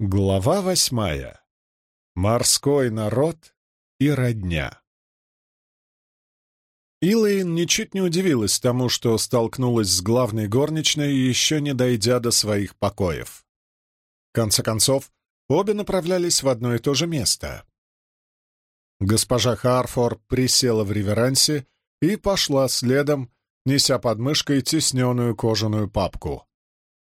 Глава восьмая. Морской народ и родня. Илэйн ничуть не удивилась тому, что столкнулась с главной горничной, еще не дойдя до своих покоев. В конце концов, обе направлялись в одно и то же место. Госпожа Харфор присела в реверансе и пошла следом, неся под мышкой тесненную кожаную папку.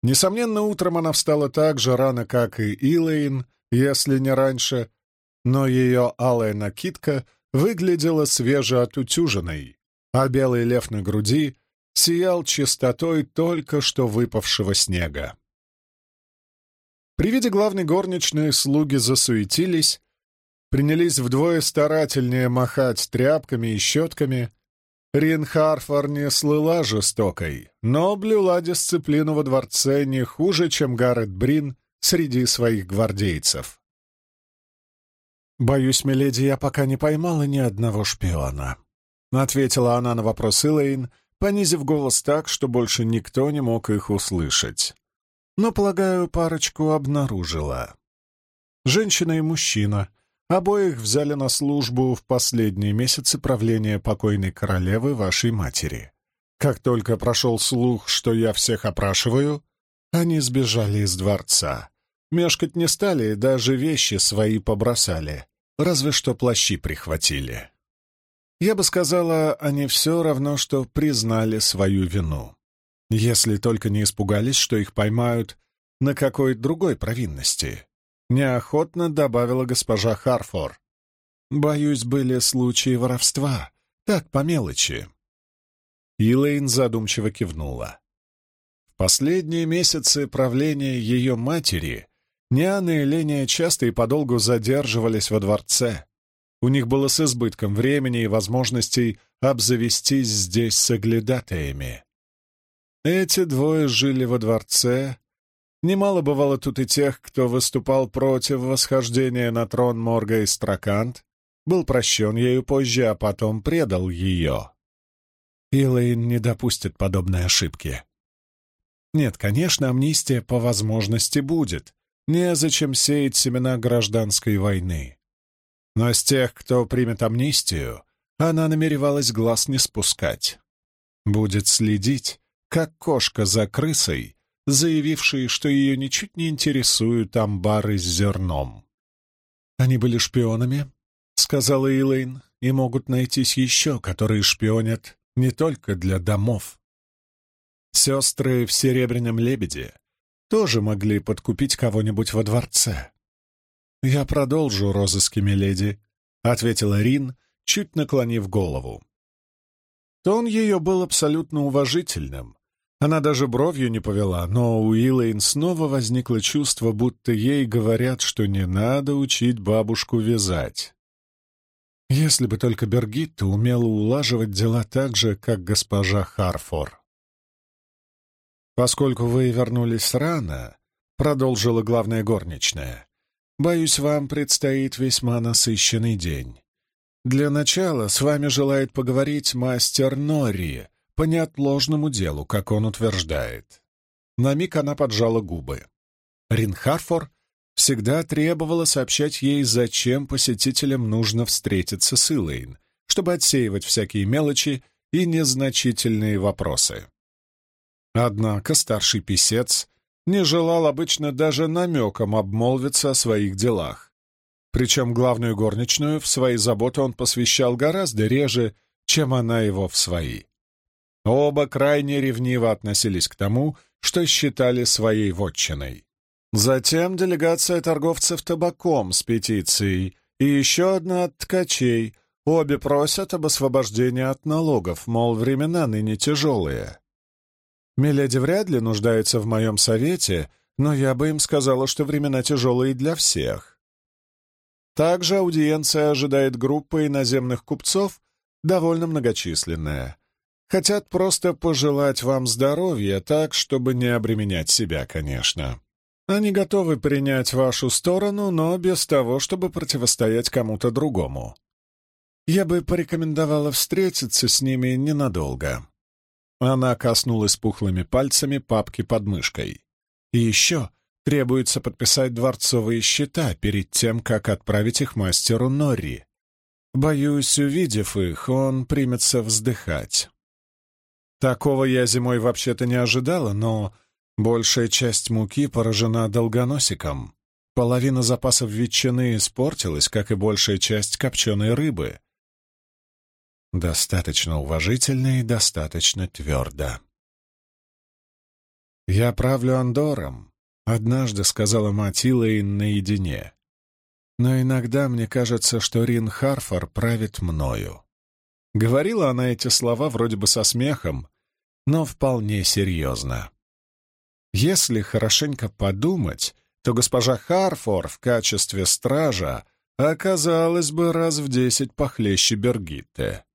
Несомненно, утром она встала так же рано, как и Илэйн, если не раньше, но ее алая накидка выглядела свежеотутюженной, а белый лев на груди сиял чистотой только что выпавшего снега. При виде главной горничной слуги засуетились, принялись вдвое старательнее махать тряпками и щетками. Рин Харфор не слыла жестокой, но блюла дисциплину во дворце не хуже, чем Гаррет Брин среди своих гвардейцев. «Боюсь, миледи, я пока не поймала ни одного шпиона», — ответила она на вопрос Илэйн, понизив голос так, что больше никто не мог их услышать. «Но, полагаю, парочку обнаружила. Женщина и мужчина. Обоих взяли на службу в последние месяцы правления покойной королевы вашей матери. Как только прошел слух, что я всех опрашиваю, они сбежали из дворца. Мешкать не стали, даже вещи свои побросали, разве что плащи прихватили. Я бы сказала, они все равно, что признали свою вину. Если только не испугались, что их поймают на какой другой провинности. Неохотно добавила госпожа Харфор. Боюсь, были случаи воровства. Так, по мелочи. Илэйн задумчиво кивнула. В последние месяцы правления ее матери Ниана и Леня часто и подолгу задерживались во дворце. У них было с избытком времени и возможностей обзавестись здесь соглядатаями. Эти двое жили во дворце. Немало бывало тут и тех, кто выступал против восхождения на трон Морга и Стракант, был прощен ею позже, а потом предал ее. Илэйн не допустит подобной ошибки. Нет, конечно, амнистия по возможности будет, Незачем сеять семена гражданской войны. Но с тех, кто примет амнистию, она намеревалась глаз не спускать. Будет следить, как кошка за крысой, заявившей, что ее ничуть не интересуют амбары с зерном. «Они были шпионами», — сказала Илэйн, — «и могут найтись еще, которые шпионят не только для домов». Сестры в «Серебряном лебеде» тоже могли подкупить кого-нибудь во дворце. «Я продолжу розыски, миледи», — ответила Рин, чуть наклонив голову. Тон ее был абсолютно уважительным. Она даже бровью не повела, но у Илэйн снова возникло чувство, будто ей говорят, что не надо учить бабушку вязать. Если бы только Бергитта умела улаживать дела так же, как госпожа Харфор. «Поскольку вы вернулись рано», — продолжила главная горничная, «боюсь, вам предстоит весьма насыщенный день. Для начала с вами желает поговорить мастер Нори по неотложному делу, как он утверждает». На миг она поджала губы. Ринхарфор всегда требовала сообщать ей, зачем посетителям нужно встретиться с Илэйн, чтобы отсеивать всякие мелочи и незначительные вопросы. Однако старший писец не желал обычно даже намеком обмолвиться о своих делах. Причем главную горничную в свои заботы он посвящал гораздо реже, чем она его в свои. Оба крайне ревниво относились к тому, что считали своей вотчиной. Затем делегация торговцев табаком с петицией и еще одна от ткачей. Обе просят об освобождении от налогов, мол, времена ныне тяжелые. Миледи вряд ли нуждается в моем совете, но я бы им сказала, что времена тяжелые для всех. Также аудиенция ожидает группа иноземных купцов, довольно многочисленная. Хотят просто пожелать вам здоровья так, чтобы не обременять себя, конечно. Они готовы принять вашу сторону, но без того, чтобы противостоять кому-то другому. Я бы порекомендовала встретиться с ними ненадолго. Она коснулась пухлыми пальцами папки под мышкой. «И еще требуется подписать дворцовые счета перед тем, как отправить их мастеру Нори. Боюсь, увидев их, он примется вздыхать. Такого я зимой вообще-то не ожидала, но большая часть муки поражена долгоносиком. Половина запасов ветчины испортилась, как и большая часть копченой рыбы. Достаточно уважительно и достаточно твердо. «Я правлю Андором», — однажды сказала мать Илэйн наедине. «Но иногда мне кажется, что Рин Харфор правит мною». Говорила она эти слова вроде бы со смехом, но вполне серьезно. Если хорошенько подумать, то госпожа Харфор в качестве стража оказалась бы раз в десять похлеще Бергитте.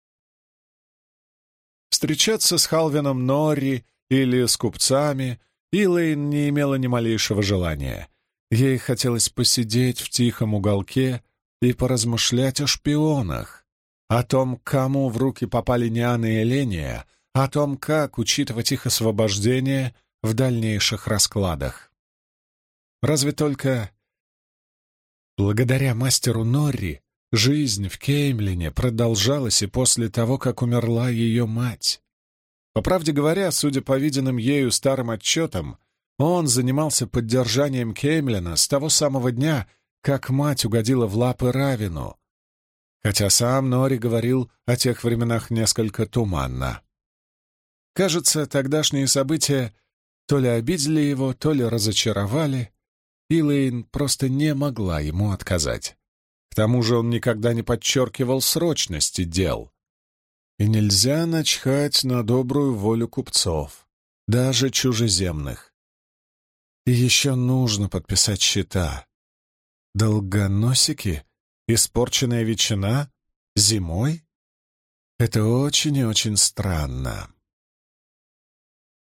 Встречаться с Халвином Норри или с купцами Илэйн не имела ни малейшего желания. Ей хотелось посидеть в тихом уголке и поразмышлять о шпионах, о том, кому в руки попали Ниана и Эления, о том, как учитывать их освобождение в дальнейших раскладах. Разве только благодаря мастеру Норри жизнь в Кеймлине продолжалась и после того, как умерла ее мать. По правде говоря, судя по виденным ею старым отчетам, он занимался поддержанием Кеймлина с того самого дня, как мать угодила в лапы Равину, хотя сам Нори говорил о тех временах несколько туманно. Кажется, тогдашние события то ли обидели его, то ли разочаровали, Илэйн просто не могла ему отказать. К тому же он никогда не подчеркивал срочности дел. И нельзя начхать на добрую волю купцов, даже чужеземных. И еще нужно подписать счета. Долгоносики? Испорченная ветчина? Зимой? Это очень и очень странно.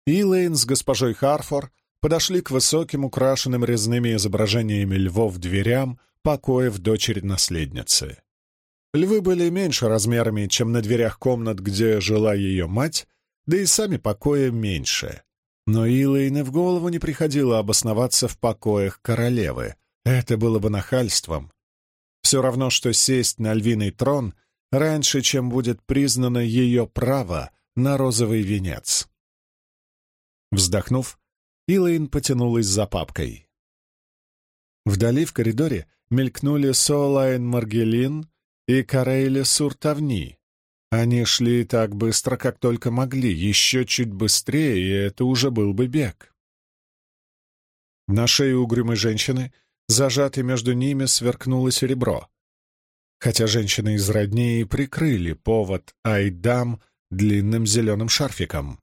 Илэйн с госпожой Харфор подошли к высоким, украшенным резными изображениями львов дверям покоев дочери-наследницы. Львы были меньше размерами, чем на дверях комнат, где жила ее мать, да и сами покои меньше. Но Илэйне в голову не приходило обосноваться в покоях королевы. Это было бы нахальством. Все равно, что сесть на львиный трон раньше, чем будет признано ее право на розовый венец. Вздохнув, Илэйн потянулась за папкой. Вдали в коридоре мелькнули Солайн Маргелин и Карейли Суртавни. Они шли так быстро, как только могли, еще чуть быстрее, и это уже был бы бег. На шее угрюмой женщины, зажатой между ними, сверкнуло серебро. Хотя женщины из родней прикрыли повод Айдам длинным зеленым шарфиком.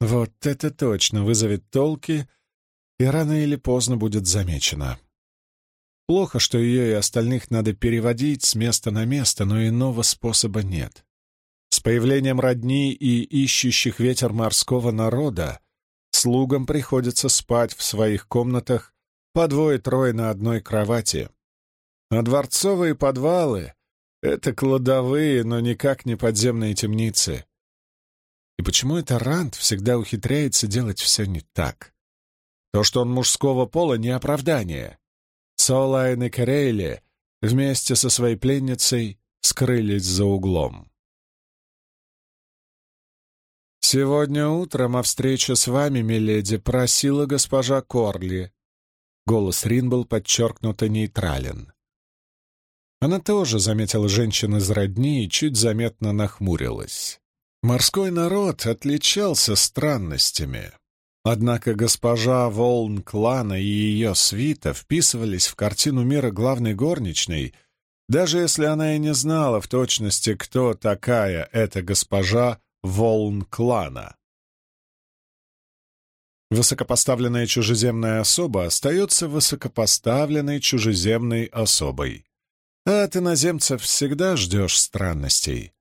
Вот это точно вызовет толки и рано или поздно будет замечена. Плохо, что ее и остальных надо переводить с места на место, но иного способа нет. С появлением родни и ищущих ветер морского народа слугам приходится спать в своих комнатах по двое-трое на одной кровати. А дворцовые подвалы — это кладовые, но никак не подземные темницы. И почему это Рант всегда ухитряется делать все не так? То, что он мужского пола, не оправдание. Солайн и Карейли вместе со своей пленницей скрылись за углом. «Сегодня утром о встрече с вами, миледи, просила госпожа Корли». Голос Рин был подчеркнуто нейтрален. Она тоже заметила женщин из родни и чуть заметно нахмурилась. Морской народ отличался странностями. Однако госпожа Волн клана и ее свита вписывались в картину мира главной горничной, даже если она и не знала в точности, кто такая эта госпожа Волн клана. Высокопоставленная чужеземная особа остается высокопоставленной чужеземной особой. А от иноземцев всегда ждешь странностей.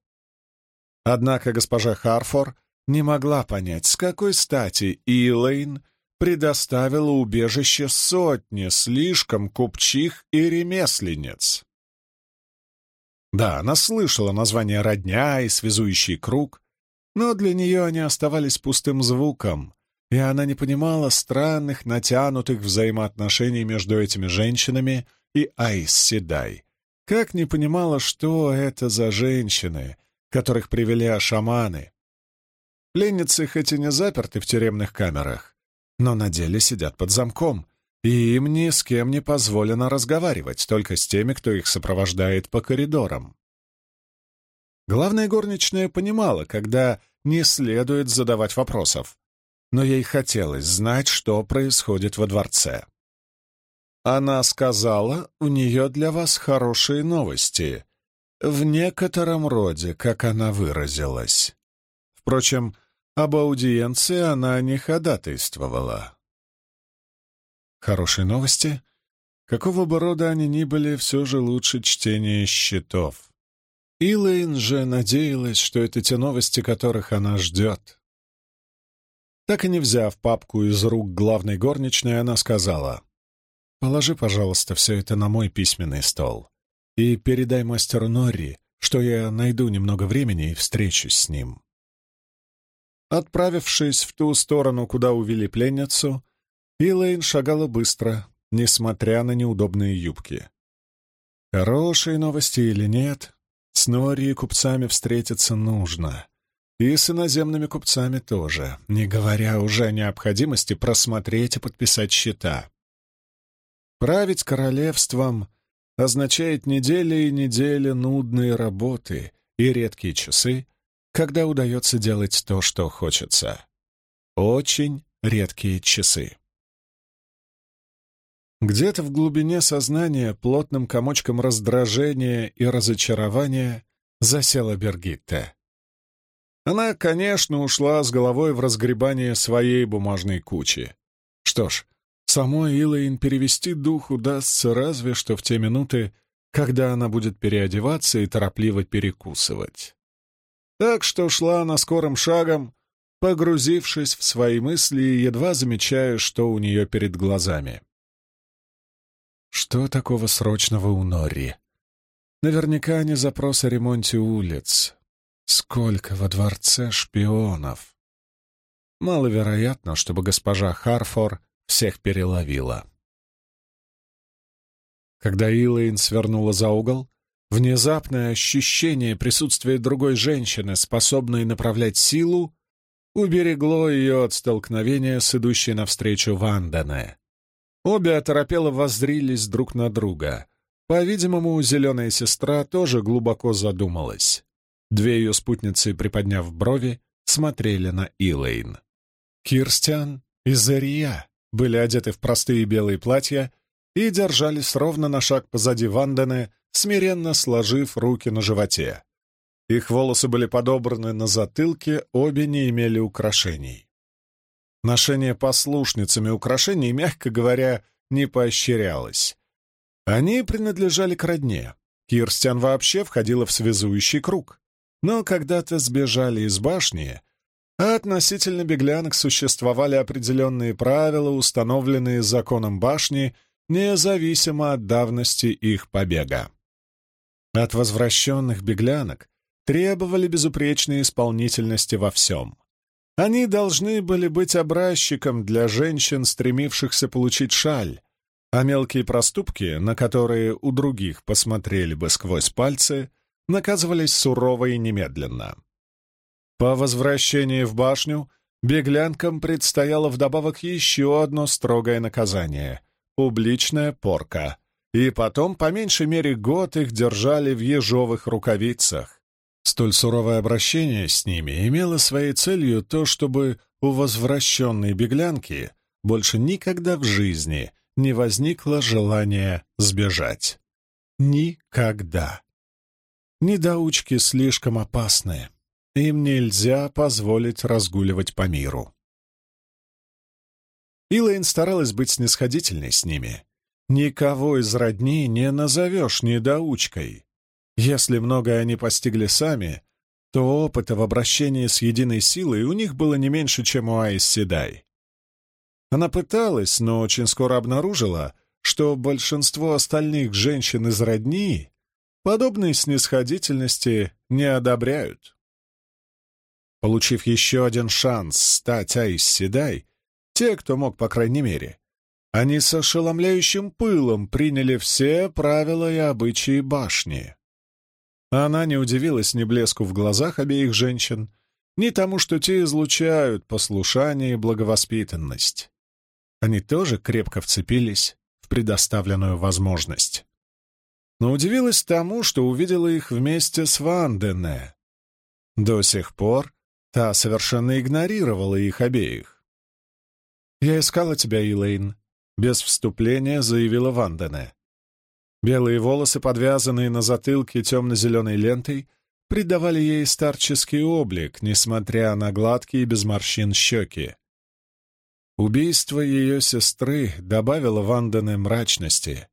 Однако госпожа Харфор не могла понять, с какой стати Илэйн предоставила убежище сотни слишком купчих и ремесленниц. Да, она слышала название «родня» и «связующий круг», но для нее они оставались пустым звуком, и она не понимала странных, натянутых взаимоотношений между этими женщинами и Айс Седай. Как не понимала, что это за женщины, которых привели шаманы. Пленницы хоть и не заперты в тюремных камерах, но на деле сидят под замком, и им ни с кем не позволено разговаривать, только с теми, кто их сопровождает по коридорам. Главная горничная понимала, когда не следует задавать вопросов, но ей хотелось знать, что происходит во дворце. Она сказала, у нее для вас хорошие новости. В некотором роде, как она выразилась. Впрочем, об аудиенции она не ходатайствовала. Хорошие новости? Какого бы рода они ни были, все же лучше чтения счетов. Илэйн же надеялась, что это те новости, которых она ждет. Так и не взяв папку из рук главной горничной, она сказала, «Положи, пожалуйста, все это на мой письменный стол и передай мастеру Норри, что я найду немного времени и встречусь с ним». Отправившись в ту сторону, куда увели пленницу, Илэйн шагала быстро, несмотря на неудобные юбки. Хорошие новости или нет, с Норри и купцами встретиться нужно. И с иноземными купцами тоже, не говоря уже о необходимости просмотреть и подписать счета. Править королевством означает недели и недели нудной работы и редкие часы, когда удается делать то, что хочется. Очень редкие часы. Где-то в глубине сознания плотным комочком раздражения и разочарования засела Бергитта. Она, конечно, ушла с головой в разгребание своей бумажной кучи. Что ж, самой Илайн перевести дух удастся разве что в те минуты, когда она будет переодеваться и торопливо перекусывать. Так что шла она скорым шагом, погрузившись в свои мысли и едва замечая, что у нее перед глазами. Что такого срочного у Нори? Наверняка не запрос о ремонте улиц, Сколько во дворце шпионов! Маловероятно, чтобы госпожа Харфор всех переловила. Когда Илэйн свернула за угол, внезапное ощущение присутствия другой женщины, способной направлять силу, уберегло ее от столкновения с идущей навстречу Вандане. Обе оторопело воззрились друг на друга. По-видимому, зеленая сестра тоже глубоко задумалась. Две ее спутницы, приподняв брови, смотрели на Илэйн. Кирстиан и Зария были одеты в простые белые платья и держались ровно на шаг позади Вандены, смиренно сложив руки на животе. Их волосы были подобраны на затылке, обе не имели украшений. Ношение послушницами украшений, мягко говоря, не поощрялось. Они принадлежали к родне. Кирстиан вообще входила в связующий круг но когда-то сбежали из башни, а относительно беглянок существовали определенные правила, установленные законом башни, независимо от давности их побега. От возвращенных беглянок требовали безупречной исполнительности во всем. Они должны были быть образчиком для женщин, стремившихся получить шаль, а мелкие проступки, на которые у других посмотрели бы сквозь пальцы, наказывались сурово и немедленно. По возвращении в башню беглянкам предстояло вдобавок еще одно строгое наказание — публичная порка. И потом, по меньшей мере, год их держали в ежовых рукавицах. Столь суровое обращение с ними имело своей целью то, чтобы у возвращенной беглянки больше никогда в жизни не возникло желания сбежать. Никогда. Недоучки слишком опасные. Им нельзя позволить разгуливать по миру. Илэйн старалась быть снисходительной с ними. Никого из родни не назовешь недоучкой. Если многое они постигли сами, то опыта в обращении с единой силой у них было не меньше, чем у Айс Седай. Она пыталась, но очень скоро обнаружила, что большинство остальных женщин из родни подобной снисходительности не одобряют. Получив еще один шанс стать Айс Седай, те, кто мог, по крайней мере, они с ошеломляющим пылом приняли все правила и обычаи башни. Она не удивилась ни блеску в глазах обеих женщин, ни тому, что те излучают послушание и благовоспитанность. Они тоже крепко вцепились в предоставленную возможность. Но удивилась тому, что увидела их вместе с Вандене. До сих пор та совершенно игнорировала их обеих. «Я искала тебя, Илэйн», — без вступления заявила Вандене. Белые волосы, подвязанные на затылке темно-зеленой лентой, придавали ей старческий облик, несмотря на гладкие без морщин щеки. Убийство ее сестры добавило Вандене мрачности.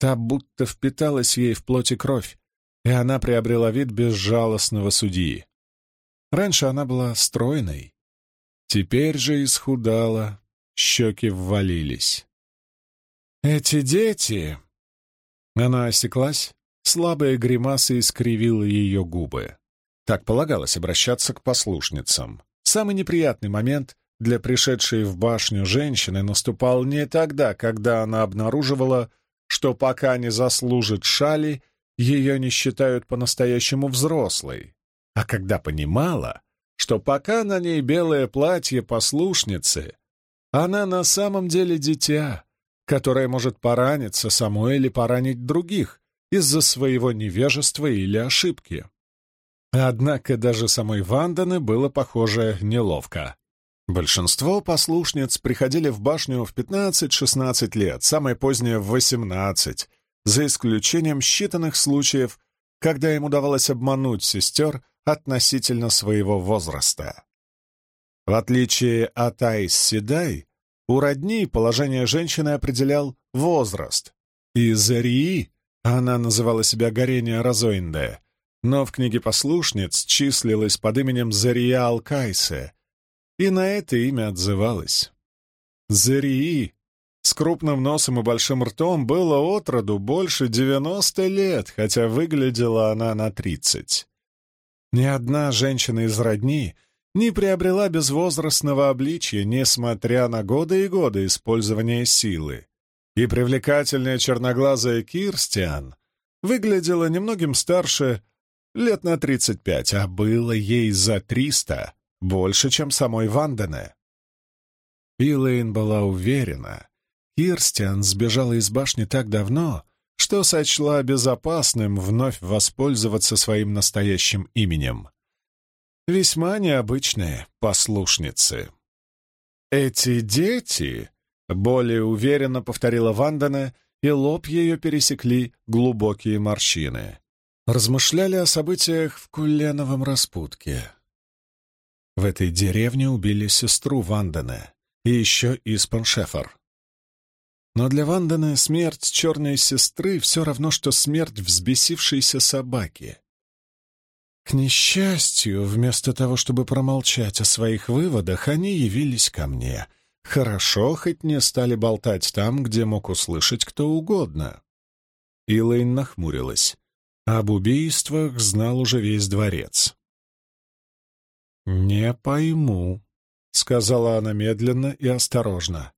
Та будто впиталась ей в плоть и кровь, и она приобрела вид безжалостного судьи. Раньше она была стройной, теперь же исхудала, щеки ввалились. «Эти дети...» Она осеклась, слабая гримаса искривила ее губы. Так полагалось обращаться к послушницам. Самый неприятный момент для пришедшей в башню женщины наступал не тогда, когда она обнаруживала, что пока не заслужит шали, ее не считают по-настоящему взрослой, а когда понимала, что пока на ней белое платье послушницы, она на самом деле дитя, которое может пораниться самой или поранить других из-за своего невежества или ошибки. Однако даже самой Ванданы было, похоже, неловко. Большинство послушниц приходили в башню в 15-16 лет, самое позднее — в 18, за исключением считанных случаев, когда им удавалось обмануть сестер относительно своего возраста. В отличие от Айс Седай, у родни положение женщины определял возраст, и Зарии, она называла себя Горения Розоинде, но в книге послушниц числилась под именем Зария Алкайсе — и на это имя отзывалась. Зарии с крупным носом и большим ртом было отроду больше девяносто лет, хотя выглядела она на тридцать. Ни одна женщина из родни не приобрела безвозрастного обличья, несмотря на годы и годы использования силы. И привлекательная черноглазая Кирстиан выглядела немногим старше, лет на тридцать пять, а было ей за триста — больше, чем самой Вандене. Илэйн была уверена, Кирстиан сбежала из башни так давно, что сочла безопасным вновь воспользоваться своим настоящим именем. Весьма необычные послушницы. «Эти дети», — более уверенно повторила Вандана, и лоб ее пересекли глубокие морщины. Размышляли о событиях в Куленовом распутке. В этой деревне убили сестру Вандена и еще Испан Шефер. Но для Вандена смерть черной сестры все равно, что смерть взбесившейся собаки. К несчастью, вместо того, чтобы промолчать о своих выводах, они явились ко мне. Хорошо, хоть не стали болтать там, где мог услышать кто угодно. Илэйн нахмурилась. Об убийствах знал уже весь дворец. «Не пойму», — сказала она медленно и осторожно.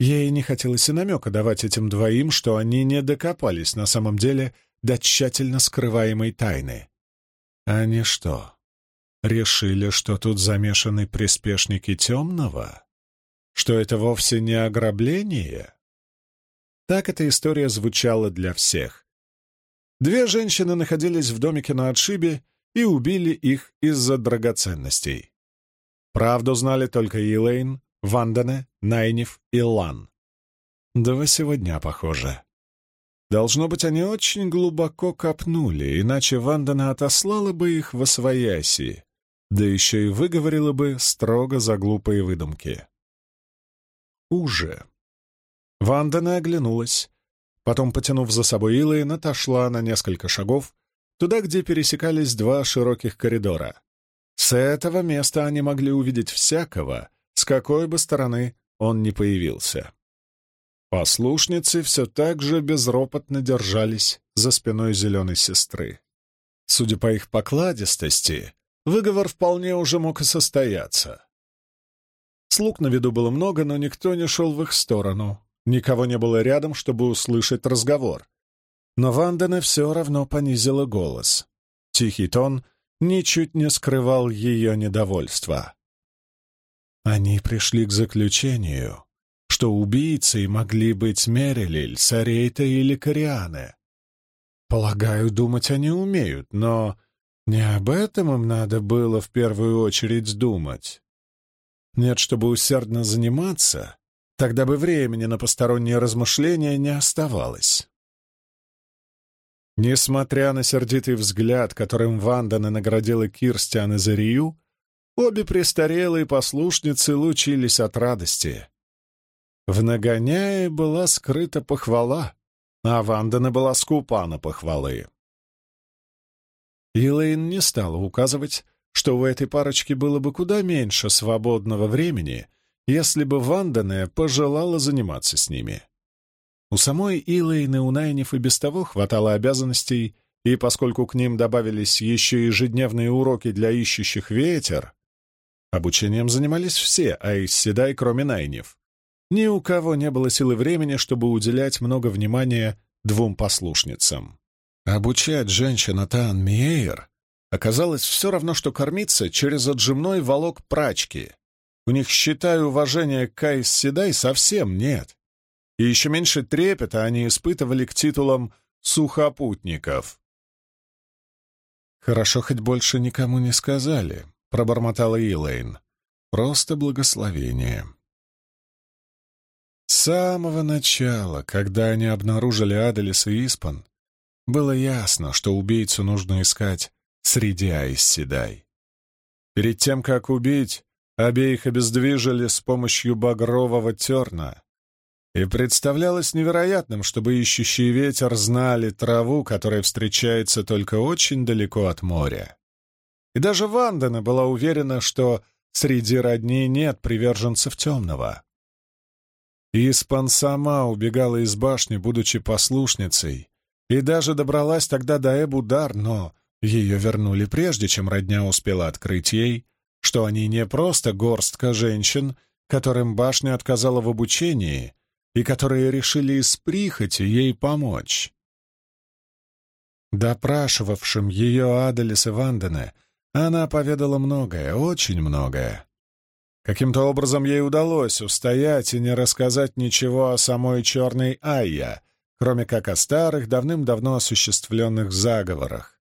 Ей не хотелось и намека давать этим двоим, что они не докопались на самом деле до тщательно скрываемой тайны. Они что, решили, что тут замешаны приспешники темного? Что это вовсе не ограбление? Так эта история звучала для всех. Две женщины находились в домике на отшибе и убили их из-за драгоценностей. Правду знали только Илэйн, Вандане, Найниф и Лан. До сегодня похоже. Должно быть, они очень глубоко копнули, иначе Вандана отослала бы их в освояси, да еще и выговорила бы строго за глупые выдумки. Уже. Вандана оглянулась, потом, потянув за собой Илэйн, отошла на несколько шагов туда, где пересекались два широких коридора. С этого места они могли увидеть всякого, с какой бы стороны он ни появился. Послушницы все так же безропотно держались за спиной зеленой сестры. Судя по их покладистости, выговор вполне уже мог и состояться. Слуг на виду было много, но никто не шел в их сторону. Никого не было рядом, чтобы услышать разговор. Но Вандена все равно понизила голос. Тихий тон ничуть не скрывал ее недовольства. Они пришли к заключению, что убийцей могли быть Мерилиль, Сарейта или Кориане. Полагаю, думать они умеют, но не об этом им надо было в первую очередь думать. Нет, чтобы усердно заниматься, тогда бы времени на посторонние размышления не оставалось. Несмотря на сердитый взгляд, которым Вандана наградила Кирстиан и Зарию, обе престарелые послушницы лучились от радости. В нагоняе была скрыта похвала, а Вандана была скупа на похвалы. Илэйн не стала указывать, что у этой парочки было бы куда меньше свободного времени, если бы Вандане пожелала заниматься с ними. У самой Илэйн и у Найниф и без того хватало обязанностей, и поскольку к ним добавились еще ежедневные уроки для ищущих ветер, обучением занимались все, а из Седай, кроме Найниф. Ни у кого не было силы времени, чтобы уделять много внимания двум послушницам. Обучать женщина Таан Миэйр оказалось все равно, что кормиться через отжимной волок прачки. У них, считаю, уважения к Кайс Седай совсем нет. И еще меньше трепета они испытывали к титулам сухопутников. «Хорошо, хоть больше никому не сказали», — пробормотала Илэйн. «Просто благословение». С самого начала, когда они обнаружили Аделис и Испан, было ясно, что убийцу нужно искать среди Айсседай. Перед тем, как убить, обеих обездвижили с помощью багрового терна, и представлялось невероятным, чтобы ищущий ветер знали траву, которая встречается только очень далеко от моря. И даже Вандена была уверена, что среди родней нет приверженцев темного. Испан сама убегала из башни, будучи послушницей, и даже добралась тогда до Эбудар, но ее вернули прежде, чем родня успела открыть ей, что они не просто горстка женщин, которым башня отказала в обучении и которые решили из прихоти ей помочь. Допрашивавшим ее Аделис и Вандене она поведала многое, очень многое. Каким-то образом ей удалось устоять и не рассказать ничего о самой черной Айя, кроме как о старых, давным-давно осуществленных заговорах.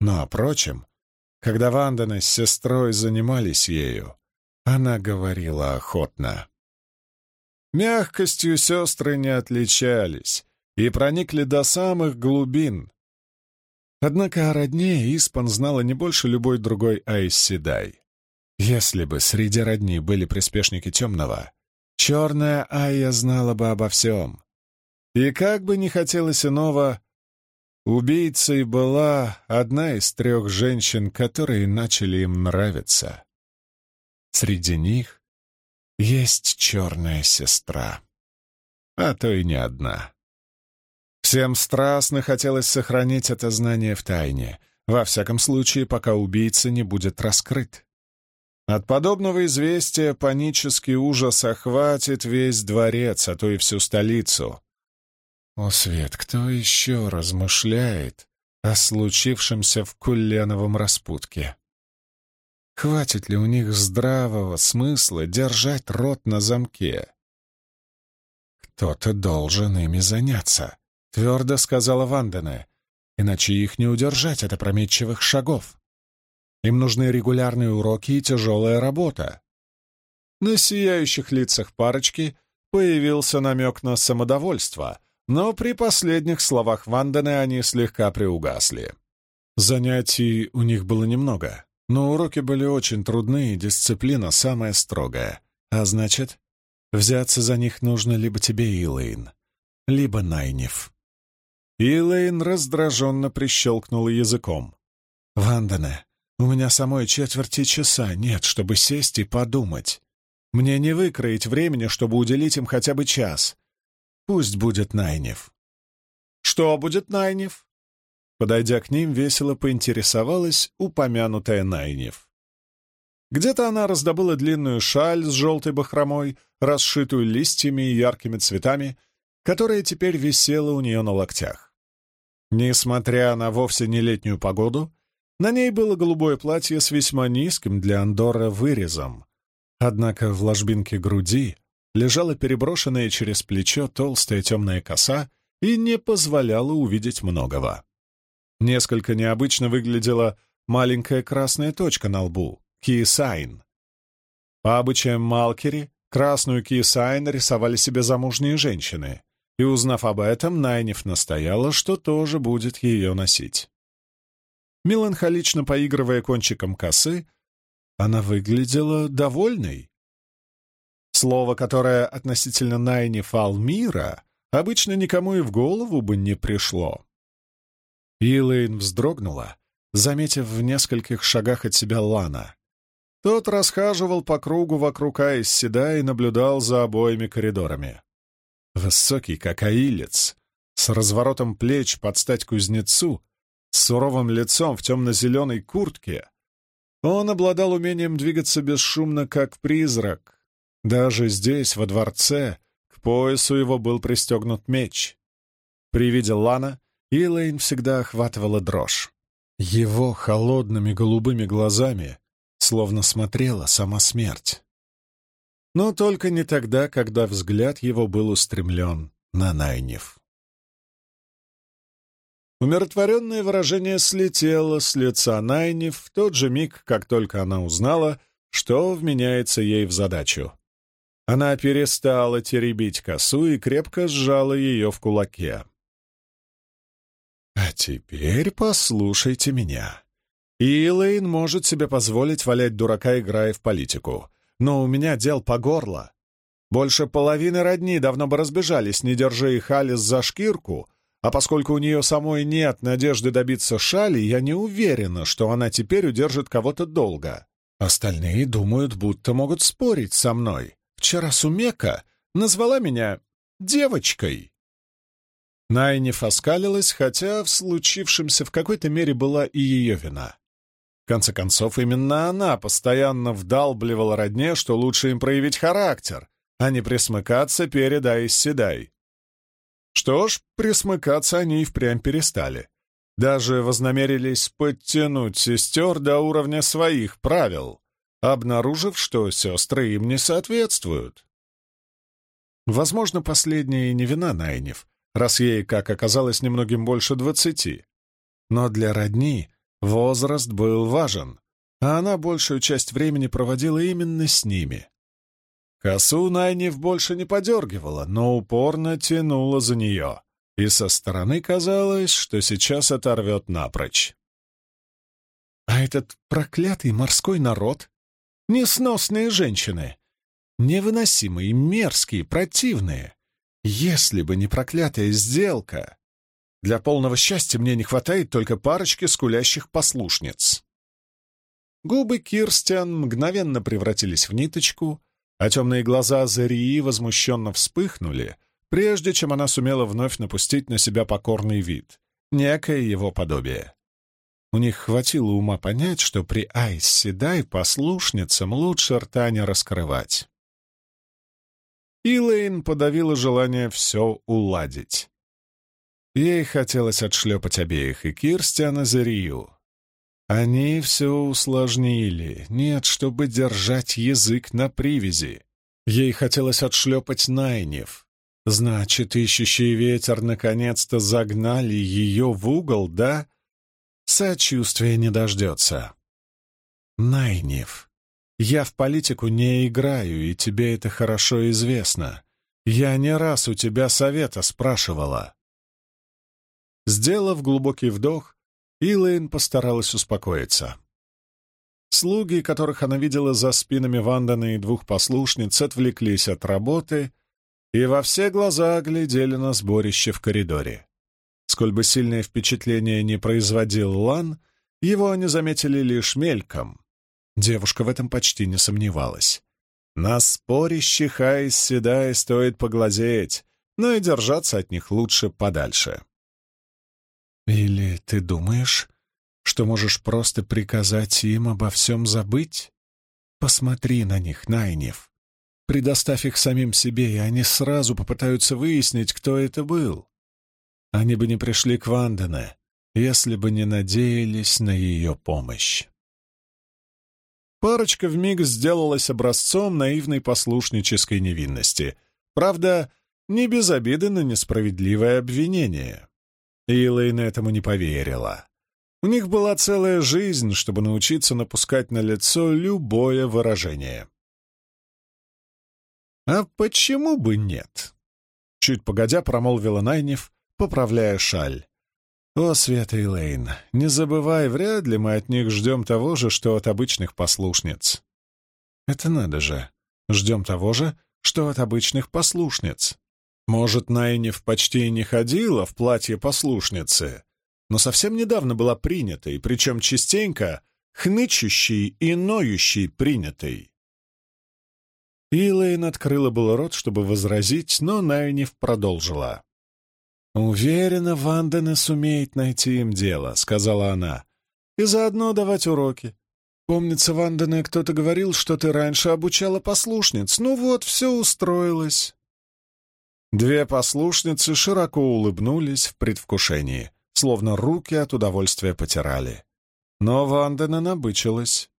Но о прочем, когда Вандана с сестрой занимались ею, она говорила охотно. Мягкостью сестры не отличались и проникли до самых глубин. Однако о родне Испан знала не больше любой другой Айсседай. Если бы среди родни были приспешники темного, черная Айя знала бы обо всем. И как бы не хотелось иного, Убийцей была одна из трех женщин, которые начали им нравиться. Среди них есть черная сестра, а то и не одна. Всем страстно хотелось сохранить это знание в тайне, во всяком случае, пока убийца не будет раскрыт. От подобного известия панический ужас охватит весь дворец, а то и всю столицу. О, Свет, кто еще размышляет о случившемся в Кулленовом распутке? Хватит ли у них здравого смысла держать рот на замке? «Кто-то должен ими заняться», — твердо сказала Вандене, «иначе их не удержать от опрометчивых шагов. Им нужны регулярные уроки и тяжелая работа». На сияющих лицах парочки появился намек на самодовольство — но при последних словах Вандены они слегка приугасли. Занятий у них было немного, но уроки были очень трудны и дисциплина самая строгая. А значит, взяться за них нужно либо тебе, Илэйн, либо Найниф. Илэйн раздраженно прищелкнула языком. «Вандене, у меня самой четверти часа нет, чтобы сесть и подумать. Мне не выкроить времени, чтобы уделить им хотя бы час. Пусть будет Найнев. Что будет Найнев? Подойдя к ним, весело поинтересовалась упомянутая Найнев. Где-то она раздобыла длинную шаль с желтой бахромой, расшитую листьями и яркими цветами, которая теперь висела у нее на локтях. Несмотря на вовсе не летнюю погоду, на ней было голубое платье с весьма низким для Андора вырезом. Однако в ложбинке груди лежала переброшенная через плечо толстая темная коса и не позволяла увидеть многого. Несколько необычно выглядела маленькая красная точка на лбу — кисайн. По обычаям Малкери красную кисайн рисовали себе замужние женщины, и, узнав об этом, Найниф настояла, что тоже будет ее носить. Меланхолично поигрывая кончиком косы, она выглядела довольной. Слово, которое относительно Найниф Алмира, обычно никому и в голову бы не пришло. Илэйн вздрогнула, заметив в нескольких шагах от себя Лана. Тот расхаживал по кругу вокруг Айсседа и наблюдал за обоими коридорами. Высокий, как аилец, с разворотом плеч под стать кузнецу, с суровым лицом в темно-зеленой куртке. Он обладал умением двигаться бесшумно, как призрак. Даже здесь, во дворце, к поясу его был пристегнут меч. При виде Лана Илэйн всегда охватывала дрожь. Его холодными голубыми глазами словно смотрела сама смерть. Но только не тогда, когда взгляд его был устремлен на Найнев. Умиротворенное выражение слетело с лица Найнев в тот же миг, как только она узнала, что вменяется ей в задачу. Она перестала теребить косу и крепко сжала ее в кулаке. А теперь послушайте меня. Илэйн может себе позволить валять дурака, играя в политику. Но у меня дел по горло. Больше половины родни давно бы разбежались, не держа их Алис за шкирку, а поскольку у нее самой нет надежды добиться шали, я не уверена, что она теперь удержит кого-то долго. Остальные думают, будто могут спорить со мной. Вчера Сумека назвала меня девочкой. Найниф оскалилась, хотя в случившемся в какой-то мере была и ее вина. В конце концов, именно она постоянно вдалбливала родне, что лучше им проявить характер, а не присмыкаться перед Айсседай. Что ж, присмыкаться они и впрямь перестали. Даже вознамерились подтянуть сестер до уровня своих правил, обнаружив, что сестры им не соответствуют. Возможно, последняя и не вина Найнев, раз ей, как оказалось, немногим больше двадцати. Но для родни возраст был важен, а она большую часть времени проводила именно с ними. Косу Найнев больше не подергивала, но упорно тянула за нее, и со стороны казалось, что сейчас оторвет напрочь. А этот проклятый морской народ, несносные женщины, невыносимые, мерзкие, противные — если бы не проклятая сделка, для полного счастья мне не хватает только парочки скулящих послушниц. Губы Кирстиан мгновенно превратились в ниточку, а темные глаза Зарии возмущенно вспыхнули, прежде чем она сумела вновь напустить на себя покорный вид, некое его подобие. У них хватило ума понять, что при Айс Седай послушницам лучше рта не раскрывать. Илэйн подавила желание все уладить. Ей хотелось отшлепать обеих, и Кирстиана за Рию. Они все усложнили, нет, чтобы держать язык на привязи. Ей хотелось отшлепать Найнев. Значит, ищущий ветер наконец-то загнали ее в угол, да? Сочувствия не дождется. Найнев. Я в политику не играю, и тебе это хорошо известно. Я не раз у тебя совета спрашивала». Сделав глубокий вдох, Илэйн постаралась успокоиться. Слуги, которых она видела за спинами Вандана и двух послушниц, отвлеклись от работы и во все глаза глядели на сборище в коридоре. Сколь бы сильное впечатление не производил Лан, его они заметили лишь мельком, Девушка в этом почти не сомневалась. На спорящих Айс Седай стоит поглазеть, но и держаться от них лучше подальше. «Или ты думаешь, что можешь просто приказать им обо всем забыть?» Посмотри на них, Найнев. Предоставь их самим себе, и они сразу попытаются выяснить, кто это был. Они бы не пришли к Вандене, если бы не надеялись на ее помощь. Парочка вмиг сделалась образцом наивной послушнической невинности. Правда, не без обиды на несправедливое обвинение. Илэйн этому не поверила. У них была целая жизнь, чтобы научиться напускать на лицо любое выражение. «А почему бы нет?» Чуть погодя промолвила Найнев, поправляя шаль. «О, Света Элейн, не забывай, вряд ли мы от них ждем того же, что от обычных послушниц». «Это надо же. Ждем того же, что от обычных послушниц. Может, Найнев почти и не ходила в платье послушницы, но совсем недавно была принятой, причем частенько хнычущей и ноющей принятой. Илэйн открыла было рот, чтобы возразить, но Найниф продолжила. «Уверена, Вандена сумеет найти им дело», — сказала она, — «и заодно давать уроки. Помнится, Вандене кто-то говорил, что ты раньше обучала послушниц. Ну вот, все устроилось». Две послушницы широко улыбнулись в предвкушении словно руки от удовольствия потирали. Но Вандена набычилась.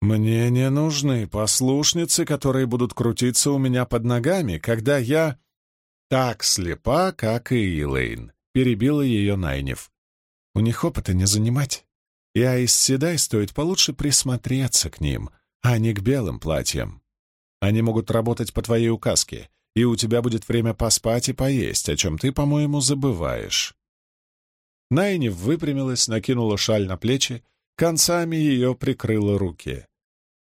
«Мне не нужны послушницы, которые будут крутиться у меня под ногами, когда я...» «Так слепа, как и Илэйн», — перебила ее Найнев. «У них опыта не занимать. И Айс Седай стоит получше присмотреться к ним, а не к белым платьям. Они могут работать по твоей указке, и у тебя будет время поспать и поесть, о чем ты, по-моему, забываешь». Найнев выпрямилась, накинула шаль на плечи, концами ее прикрыла руки.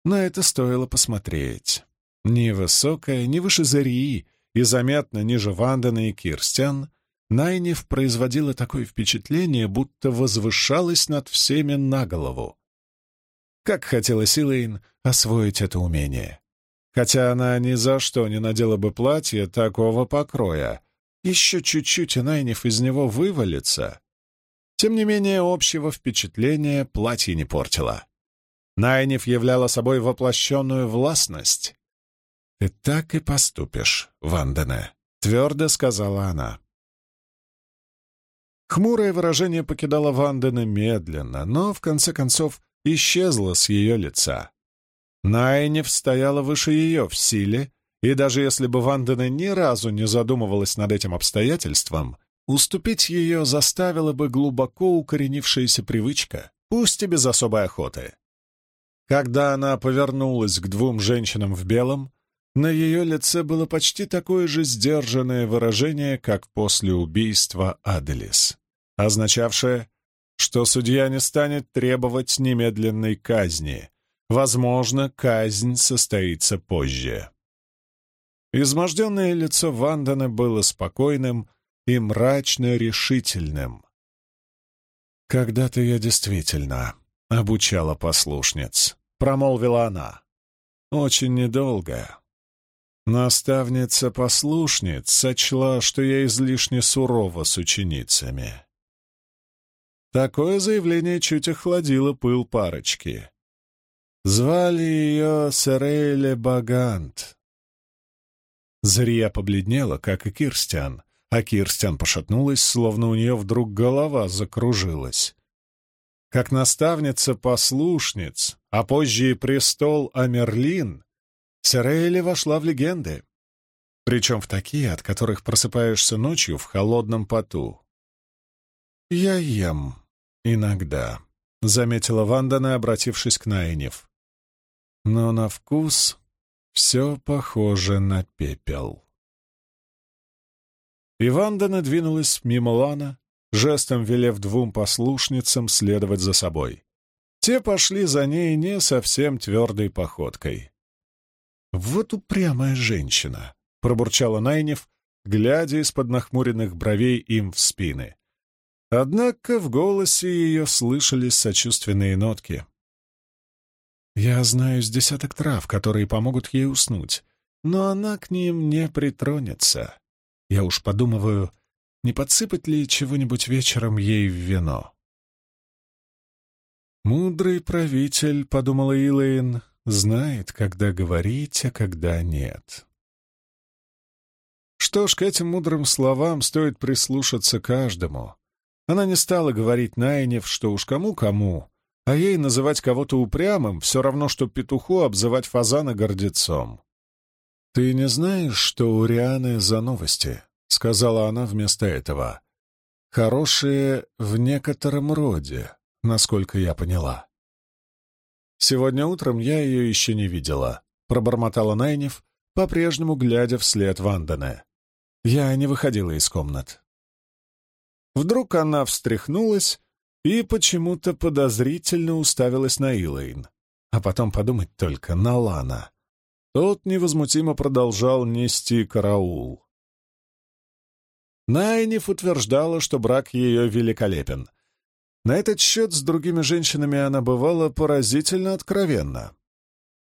На это стоило посмотреть. Ни высокая, ни выше Зарии и заметно ниже Вандена и Кирстян, Найнев производила такое впечатление, будто возвышалась над всеми на голову. Как хотела Силейн освоить это умение. Хотя она ни за что не надела бы платье такого покроя. Еще чуть-чуть, и Найнев из него вывалится. Тем не менее, общего впечатления платье не портило. Найнев являла собой воплощенную властность. «Ты так и поступишь, Вандене», — твердо сказала она. Хмурое выражение покидало Вандена медленно, но, в конце концов, исчезло с ее лица. Найнев стояла выше ее в силе, и даже если бы Вандена ни разу не задумывалась над этим обстоятельством, Уступить ее заставила бы глубоко укоренившаяся привычка, пусть и без особой охоты. Когда она повернулась к двум женщинам в белом, на ее лице было почти такое же сдержанное выражение, как после убийства Аделис, означавшее, что судья не станет требовать немедленной казни. Возможно, казнь состоится позже. Изможденное лицо Вандана было спокойным, и мрачно решительным. «Когда-то я действительно обучала послушниц», — промолвила она. «Очень недолго. Наставница послушниц сочла, что я излишне сурова с ученицами». Такое заявление чуть охладило пыл парочки. Звали ее Серейле Багант. Зрия побледнела, как и Кирстиан, а Кирстян пошатнулась, словно у нее вдруг голова закружилась. Как наставница-послушниц, а позже и престол Амерлин, Серейли вошла в легенды, причем в такие, от которых просыпаешься ночью в холодном поту. «Я ем иногда», — заметила Вандана, обратившись к Найнев. «Но на вкус все похоже на пепел». Ивандана двинулась мимо Лана, жестом велев двум послушницам следовать за собой. Те пошли за ней не совсем твердой походкой. «Вот упрямая женщина!» — пробурчала Найнев, глядя из-под нахмуренных бровей им в спины. Однако в голосе ее слышались сочувственные нотки. «Я знаю с десяток трав, которые помогут ей уснуть, но она к ним не притронется. Я уж подумываю, не подсыпать ли чего-нибудь вечером ей в вино. «Мудрый правитель», — подумала Илэйн, знает, когда говорить, а когда нет. Что ж, к этим мудрым словам стоит прислушаться каждому. Она не стала говорить Найнев, что уж кому-кому, а ей называть кого-то упрямым все равно, что петуху обзывать фазана гордецом. «Ты не знаешь, что у Рианы за новости?» — сказала она вместо этого. «Хорошие в некотором роде, насколько я поняла». «Сегодня утром я ее еще не видела», — пробормотала Найнев, по-прежнему глядя вслед Вандане. Я не выходила из комнат. Вдруг она встряхнулась и почему-то подозрительно уставилась на Илэйн, а потом подумать только на Лана. Тот невозмутимо продолжал нести караул. Найниф утверждала, что брак ее великолепен. На этот счет с другими женщинами она бывала поразительно откровенна.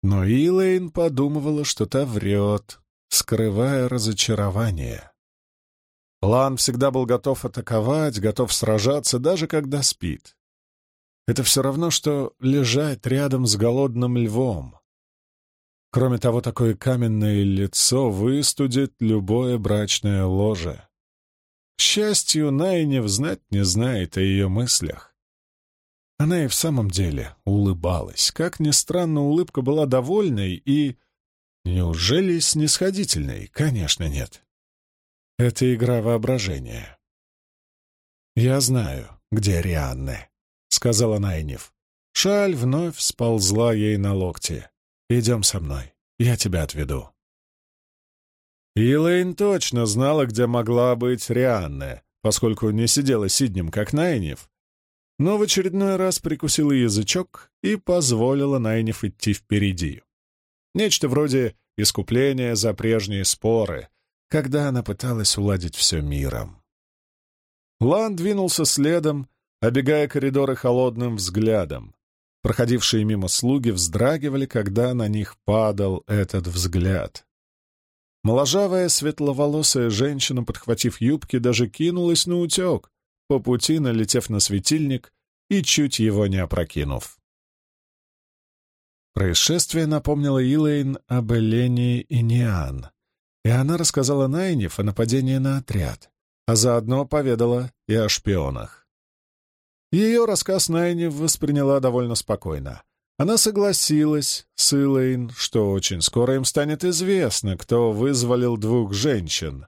Но Илэйн подумывала, что та врет, скрывая разочарование. Лан всегда был готов атаковать, готов сражаться, даже когда спит. Это все равно, что лежать рядом с голодным львом. Кроме того, такое каменное лицо выстудит любое брачное ложе. Счастью, Найнев знать не знает о ее мыслях. Она и в самом деле улыбалась. Как ни странно, улыбка была довольной и... Неужели снисходительной? Конечно, нет. Это игра воображения. «Я знаю, где Рианны», — сказала Найнев. Шаль вновь сползла ей на локти. «Идем со мной, я тебя отведу». Илэйн точно знала, где могла быть Рианна, поскольку не сидела сиднем, как Найнев, но в очередной раз прикусила язычок и позволила Найнев идти впереди. Нечто вроде искупления за прежние споры, когда она пыталась уладить все миром. Лан двинулся следом, обегая коридоры холодным взглядом. Проходившие мимо слуги вздрагивали, когда на них падал этот взгляд. Моложавая светловолосая женщина, подхватив юбки, даже кинулась на утек, по пути налетев на светильник и чуть его не опрокинув. Происшествие напомнило Илэйн об Элене и Ниан, и она рассказала Найниф о нападении на отряд, а заодно поведала и о шпионах. Ее рассказ Найниф восприняла довольно спокойно. Она согласилась с Илэйн, что очень скоро им станет известно, кто вызволил двух женщин.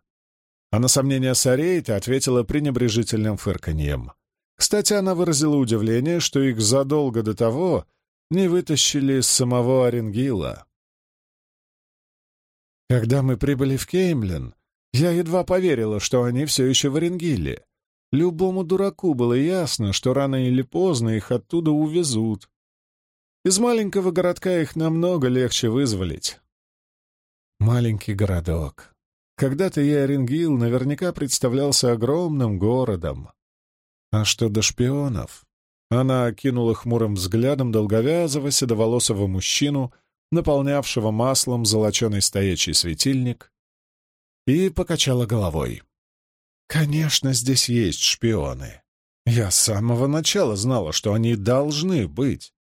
А на сомнения Сарейта ответила пренебрежительным фырканьем. Кстати, она выразила удивление, что их задолго до того не вытащили с самого Оренгила. Когда мы прибыли в Кеймлин, я едва поверила, что они все еще в Оренгиле. Любому дураку было ясно, что рано или поздно их оттуда увезут, из маленького городка их намного легче вызволить. Маленький городок. Когда-то Ярингил наверняка представлялся огромным городом. А что до шпионов? Она окинула хмурым взглядом долговязого седоволосого мужчину, наполнявшего маслом золоченый стоячий светильник, и покачала головой. «Конечно, здесь есть шпионы. Я с самого начала знала, что они должны быть.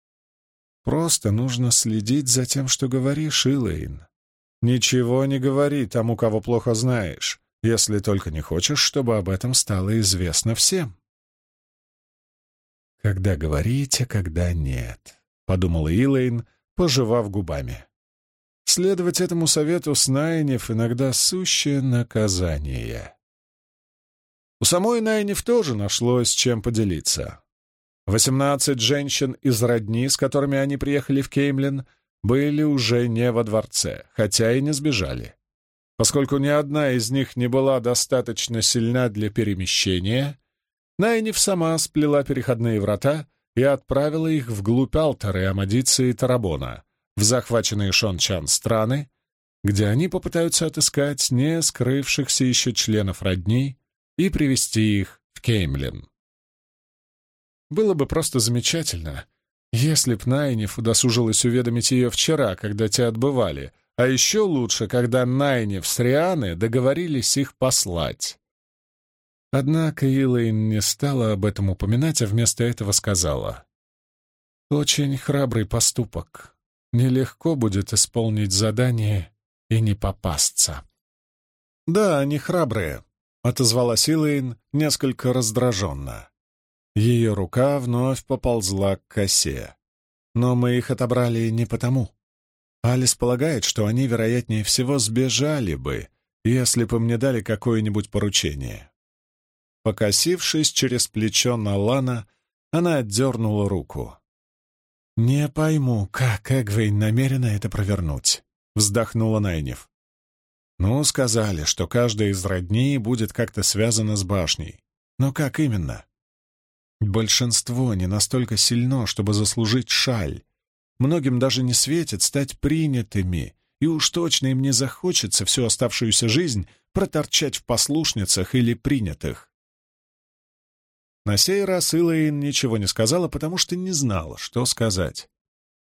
Просто нужно следить за тем, что говоришь, Илэйн. Ничего не говори тому, кого плохо знаешь, если только не хочешь, чтобы об этом стало известно всем. «Когда говорить, а когда нет», — подумала Илэйн, пожевав губами. Следовать этому совету с Найнев иногда сущее наказание. У самой Найнев тоже нашлось чем поделиться. Восемнадцать женщин из родни, с которыми они приехали в Кеймлин, были уже не во дворце, хотя и не сбежали. Поскольку ни одна из них не была достаточно сильна для перемещения, Найниф сама сплела переходные врата и отправила их вглубь Алтары, Амадицы и Тарабона, в захваченные Шончан страны, где они попытаются отыскать не скрывшихся еще членов родни и привести их в Кеймлин. Было бы просто замечательно, если б Найниф удосужилась уведомить ее вчера, когда те отбывали, а еще лучше, когда Найниф с Рианы договорились их послать. Однако Илэйн не стала об этом упоминать, а вместо этого сказала. «Очень храбрый поступок. нелегко будет исполнить задание и не попасться. «Да, они храбрые», — отозвалась Илэйн несколько раздраженно. Ее рука вновь поползла к косе. «Но мы их отобрали не потому. Алис полагает, что они, вероятнее всего, сбежали бы, если бы мне дали какое-нибудь поручение». Покосившись через плечо на Лана, она отдернула руку. «Не пойму, как Эгвейн намерена это провернуть», — вздохнула Найнев. «Ну, сказали, что каждая из родней будет как-то связана с башней. Но как именно?» «Большинство не настолько сильно, чтобы заслужить шаль. Многим даже не светит стать принятыми, и уж точно им не захочется всю оставшуюся жизнь проторчать в послушницах или принятых. На сей раз Илэйн ничего не сказала, потому что не знала, что сказать.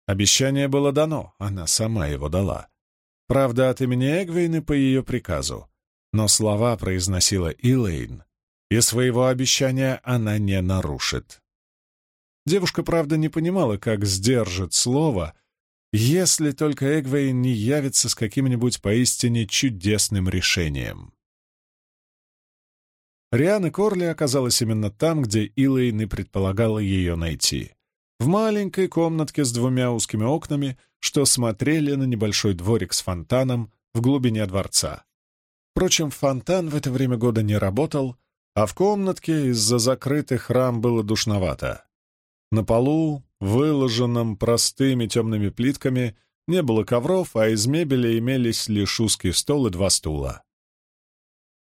Обещание было дано, она сама его дала. Правда, от имени Эгвейны по ее приказу. Но слова произносила Илэйн, и своего обещания она не нарушит. Девушка, правда, не понимала, как сдержит слово, если только Эгвейн не явится с каким-нибудь поистине чудесным решением. Риана Корли оказалась именно там, где Илэйн и предполагала ее найти. В маленькой комнатке с двумя узкими окнами, что смотрели на небольшой дворик с фонтаном в глубине дворца. Впрочем, фонтан в это время года не работал, а в комнатке из-за закрытых рам было душновато. На полу, выложенном простыми темными плитками, не было ковров, а из мебели имелись лишь узкий стол и два стула.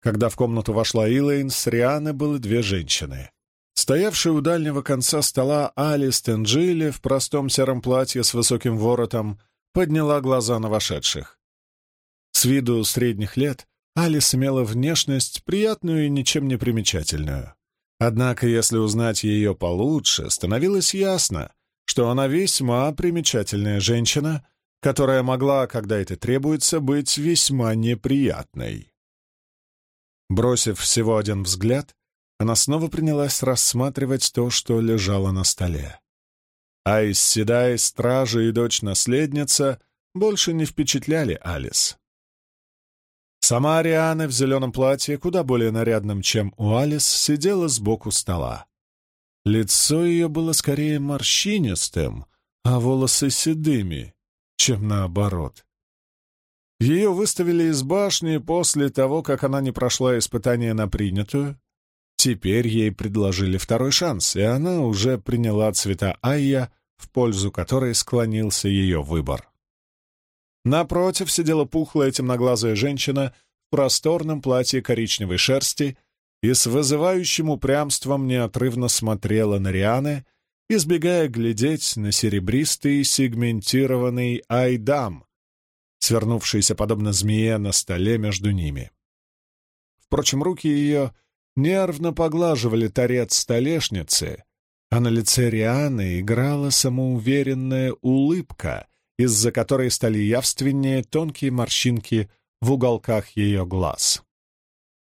Когда в комнату вошла Илэйн, с Рианы было две женщины. Стоявшая у дальнего конца стола Алис Тенджили в простом сером платье с высоким воротом подняла глаза на вошедших. С виду средних лет Алис имела внешность приятную и ничем не примечательную. Однако, если узнать ее получше, становилось ясно, что она весьма примечательная женщина, которая могла, когда это требуется, быть весьма неприятной. Бросив всего один взгляд, она снова принялась рассматривать то, что лежало на столе. Айс Седай, стража и дочь-наследница больше не впечатляли Алис. Сама Ариана в зеленом платье, куда более нарядном, чем у Алис, сидела сбоку стола. Лицо ее было скорее морщинистым, а волосы седыми, чем наоборот. Ее выставили из башни после того, как она не прошла испытание на принятую. Теперь ей предложили второй шанс, и она уже приняла цвета Айя, в пользу которой склонился ее выбор. Напротив сидела пухлая темноглазая женщина в просторном платье коричневой шерсти и с вызывающим упрямством неотрывно смотрела на Рианы, избегая глядеть на серебристый сегментированный айдам, свернувшийся подобно змее на столе между ними. Впрочем, руки ее нервно поглаживали торец столешницы, а на лице Рианы играла самоуверенная улыбка, из-за которой стали явственнее тонкие морщинки в уголках ее глаз.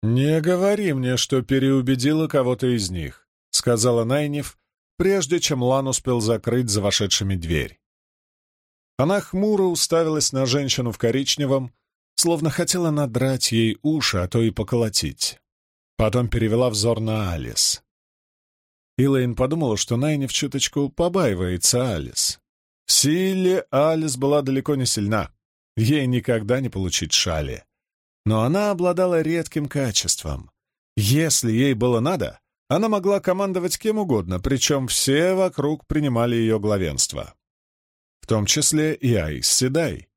«Не говори мне, что переубедила кого-то из них», — сказала Найнев, прежде чем Лан успел закрыть за вошедшими дверь. Она хмуро уставилась на женщину в коричневом, словно хотела надрать ей уши, а то и поколотить. Потом перевела взор на Алис. Илэйн подумала, что Найнев чуточку побаивается Алис. В силе Алис была далеко не сильна. Ей никогда не получить шали. Но она обладала редким качеством. Если ей было надо, она могла командовать кем угодно, причем все вокруг принимали ее главенство в том числе и Айс Седай.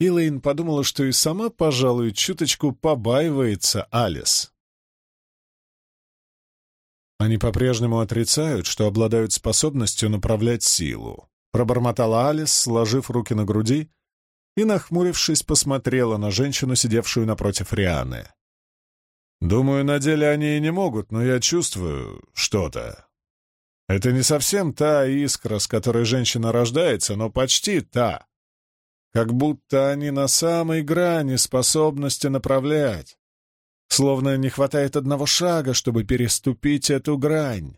Илэйн подумала, что и сама, пожалуй, чуточку побаивается Алис. Они по-прежнему отрицают, что обладают способностью направлять силу. Пробормотала Алис, сложив руки на груди, и, нахмурившись, посмотрела на женщину, сидевшую напротив Рианы. «Думаю, на деле они и не могут, но я чувствую что-то. Это не совсем та искра, с которой женщина рождается, но почти та. Как будто они на самой грани способности направлять. Словно не хватает одного шага, чтобы переступить эту грань.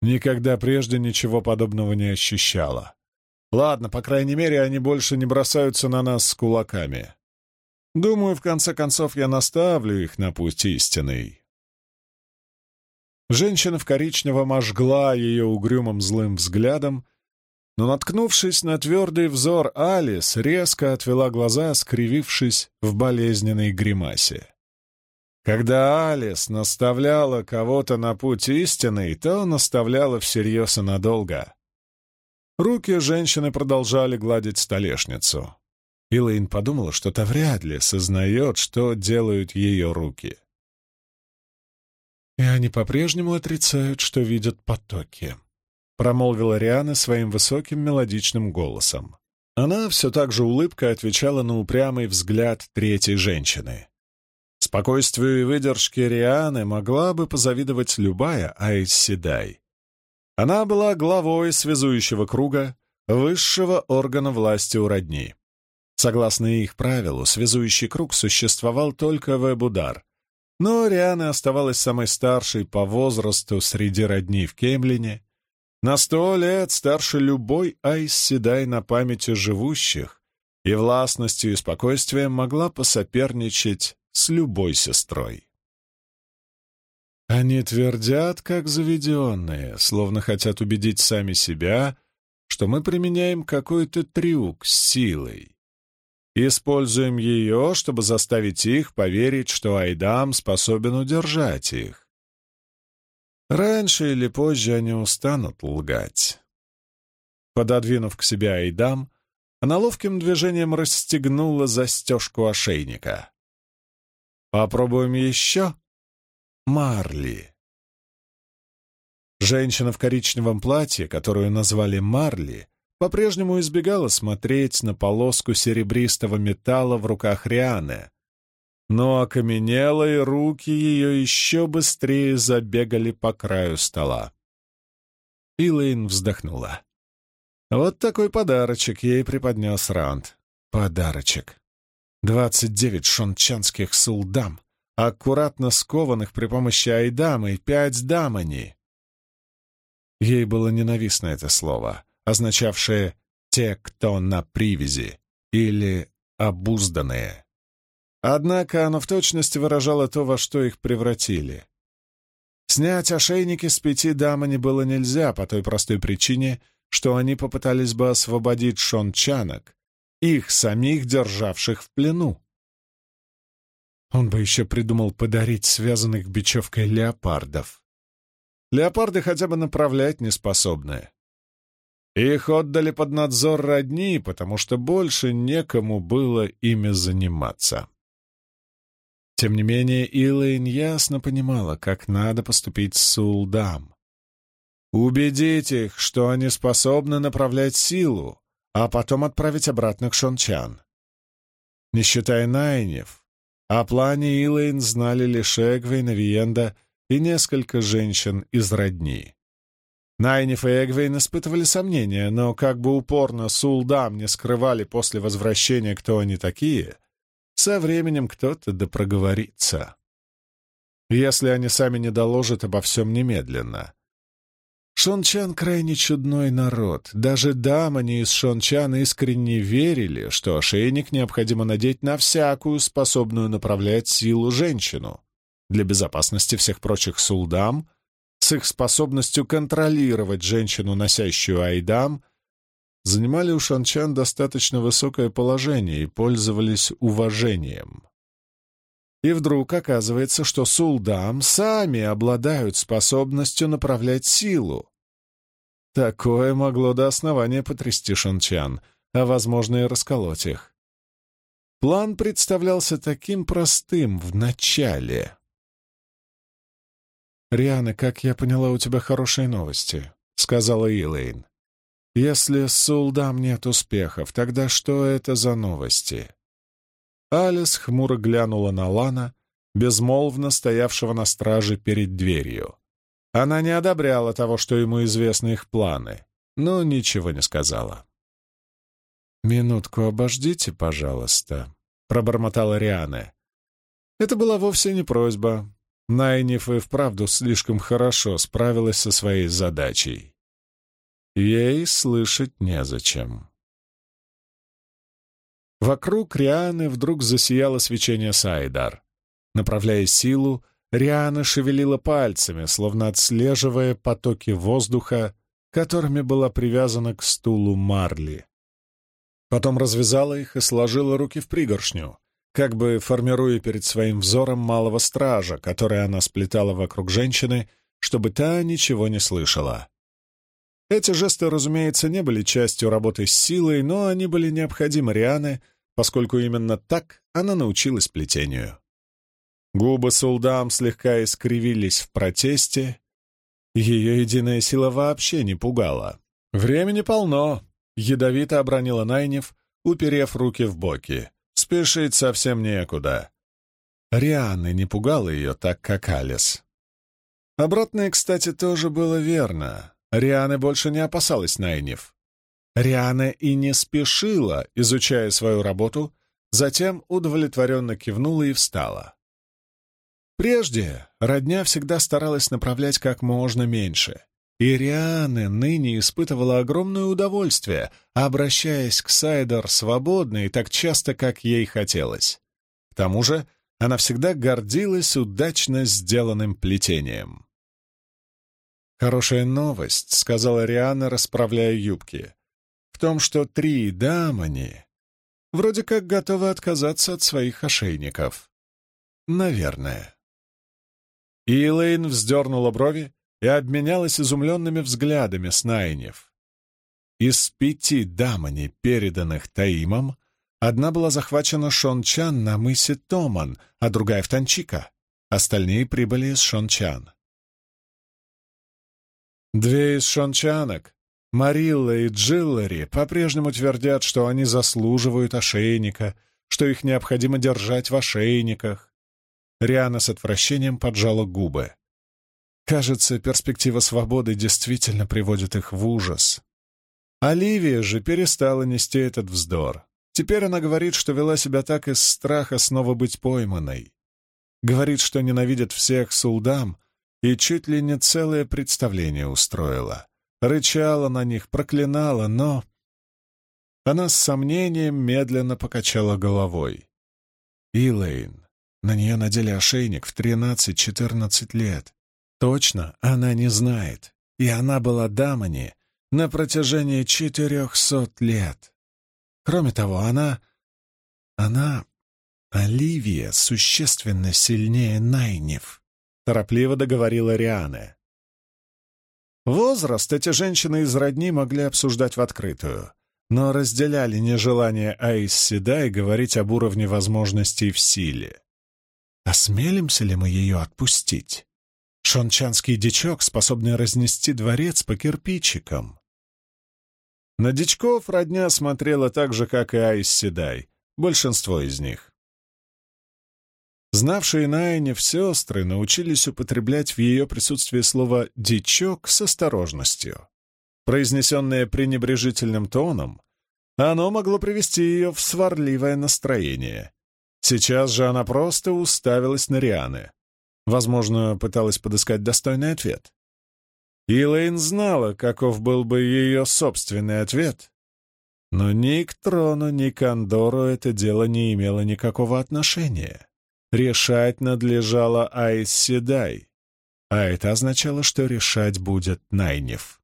Никогда прежде ничего подобного не ощущала. Ладно, по крайней мере, они больше не бросаются на нас с кулаками. Думаю, в конце концов, я наставлю их на путь истинный. Женщина в коричневом ожгла ее угрюмым злым взглядом, но, наткнувшись на твердый взор Алис, резко отвела глаза, скривившись в болезненной гримасе. Когда Алис наставляла кого-то на путь истинный, то наставляла всерьез и надолго. Руки женщины продолжали гладить столешницу. Илэйн подумала, что та вряд ли сознает, что делают ее руки. «И они по-прежнему отрицают, что видят потоки», — промолвила Риана своим высоким мелодичным голосом. Она все так же улыбкой отвечала на упрямый взгляд третьей женщины. Спокойствию и выдержке Рианы могла бы позавидовать любая Айс Седай. Она была главой связующего круга, высшего органа власти у родни. Согласно их правилу, связующий круг существовал только в Эбудар, но Риана оставалась самой старшей по возрасту среди родней в Кемлине, на сто лет старше любой Айсседай на памяти живущих, и властностью и спокойствием могла посоперничать с любой сестрой. Они твердят, как заведенные, словно хотят убедить сами себя, что мы применяем какой-то трюк с силой. Используем ее, чтобы заставить их поверить, что Айдам способен удержать их. Раньше или позже они устанут лгать. Пододвинув к себе Айдам, она ловким движением расстегнула застежку ошейника. «Попробуем еще?» Марли. Женщина в коричневом платье, которую назвали Марли, по-прежнему избегала смотреть на полоску серебристого металла в руках Рианы, но окаменелые руки ее еще быстрее забегали по краю стола. Илэйн вздохнула. Вот такой подарочек ей преподнес Раунд. Подарочек. Двадцать девять шончанских сулдам, аккуратно скованных при помощи айдамы, пять дамани. Ей было ненавистно это слово означавшее «те, кто на привязи» или «обузданные». Однако оно в точности выражало то, во что их превратили. Снять ошейники с пяти дамани было нельзя по той простой причине, что они попытались бы освободить шончанок, их самих державших в плену. Он бы еще придумал подарить связанных бечевкой леопардов. Леопарды хотя бы направлять не способны. Их отдали под надзор родни, потому что больше некому было ими заниматься. Тем не менее, Илэйн ясно понимала, как надо поступить с Сулдам. Убедить их, что они способны направлять силу, а потом отправить обратно к Шончан. Не считая Найнев, о плане Илэйн знали лишь Эгвейн, Виенда и несколько женщин из родни. Найниф и Эгвейн испытывали сомнения, но как бы упорно Сулдам не скрывали после возвращения, кто они такие, со временем кто-то да проговорится. Если они сами не доложат обо всем немедленно. Шончан крайне чудной народ. Даже дамани из Шончан искренне верили, что ошейник необходимо надеть на всякую способную направлять силу женщину. Для безопасности всех прочих сулдам — с их способностью контролировать женщину, носящую айдам, занимали у шанчан достаточно высокое положение и пользовались уважением. И вдруг оказывается, что сулдам сами обладают способностью направлять силу. Такое могло до основания потрясти шанчан, а, возможно, и расколоть их. План представлялся таким простым в начале. «Риана, как я поняла, у тебя хорошие новости», — сказала Илэйн. «Если с Сулдам нет успехов, тогда что это за новости?» Алис хмуро глянула на Лана, безмолвно стоявшего на страже перед дверью. Она не одобряла того, что ему известны их планы, но ничего не сказала. «Минутку обождите, пожалуйста», — пробормотала Риана. Это была вовсе не просьба. Найниф и вправду слишком хорошо справилась со своей задачей. ей слышать незачем. Вокруг Рианы вдруг засияло свечение Сайдар. Направляя силу, Риана шевелила пальцами, словно отслеживая потоки воздуха, которыми была привязана к стулу Марли. Потом развязала их и сложила руки в пригоршню, как бы формируя перед своим взором малого стража, который она сплетала вокруг женщины, чтобы та ничего не слышала. Эти жесты, разумеется, не были частью работы с силой, но они были необходимы Риане, поскольку именно так она научилась плетению. Губы Сулдам слегка искривились в протесте. Ее единая сила вообще не пугала. «Времени полно», — ядовито обронила Найнев, уперев руки в боки. «Спешить совсем некуда». Рианы не пугала ее так, как Алис. Обратное, кстати, тоже было верно. Риана больше не опасалась Найнев. Риана и не спешила, изучая свою работу, затем удовлетворенно кивнула и встала. Прежде родня всегда старалась направлять как можно меньше, и Риана ныне испытывала огромное удовольствие, обращаясь к Сайдер свободно и так часто, как ей хотелось. К тому же она всегда гордилась удачно сделанным плетением. «Хорошая новость», — сказала Риана, расправляя юбки, — «в том, что три дамани вроде как готовы отказаться от своих ошейников. Наверное». И Элейн вздернула брови и обменялась изумленными взглядами с Найнев. Из пяти дамани, переданных Таимом, одна была захвачена Шончан на мысе Томан, а другая в Танчика. Остальные прибыли из Шончан. Две из шончанок, Марилла и Джиллари, по-прежнему твердят, что они заслуживают ошейника, что их необходимо держать в ошейниках, Риана с отвращением поджала губы. Кажется, перспектива свободы действительно приводит их в ужас. Оливия же перестала нести этот вздор. Теперь она говорит, что вела себя так из страха снова быть пойманной. Говорит, что ненавидит всех сулдам и чуть ли не целое представление устроила. Рычала на них, проклинала, но... Она с сомнением медленно покачала головой. «Илэйн, на нее надели ошейник в 13-14 лет. Точно она не знает. И она была дамани на протяжении четырехсот лет. Кроме того, она... Она... Оливия существенно сильнее Найнев, торопливо договорила Риана. Возраст эти женщины из родни могли обсуждать в открытую, но разделяли нежелание Аис Седай говорить об уровне возможностей в силе. Осмелимся ли мы ее отпустить? Шончанский дичок, способный разнести дворец по кирпичикам. На дичков родня смотрела так же, как и Айс Седай, большинство из них. Знавшие Найнев сестры научились употреблять в ее присутствии слово «дичок» с осторожностью. Произнесенное пренебрежительным тоном, оно могло привести ее в сварливое настроение, Сейчас же она просто уставилась на Рианы. Возможно, пыталась подыскать достойный ответ. Илэйн знала, каков был бы ее собственный ответ. Но ни к трону, ни к Андору это дело не имело никакого отношения. Решать надлежало Айс Седай, а это означало, что решать будет Найнев.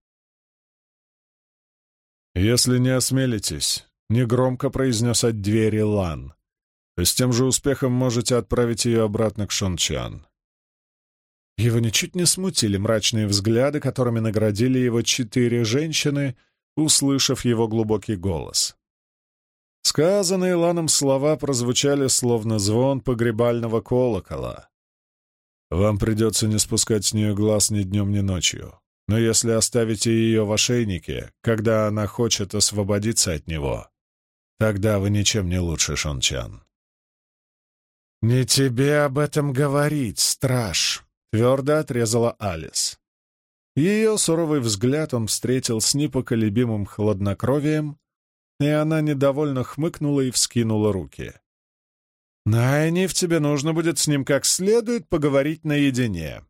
«Если не осмелитесь», — негромко произнес от двери Лан, с тем же успехом можете отправить ее обратно к Шончан». Его ничуть не смутили мрачные взгляды, которыми наградили его четыре женщины, услышав его глубокий голос. Сказанные Ланом слова прозвучали словно звон погребального колокола. «Вам придется не спускать с нее глаз ни днем, ни ночью. Но если оставите ее в ошейнике, когда она хочет освободиться от него, тогда вы ничем не лучше Шончан». «Не тебе об этом говорить, страж!» — твердо отрезала Алис. Ее суровый взгляд он встретил с непоколебимым хладнокровием, и она недовольно хмыкнула и вскинула руки. «Найниф, тебе нужно будет с ним как следует поговорить наедине».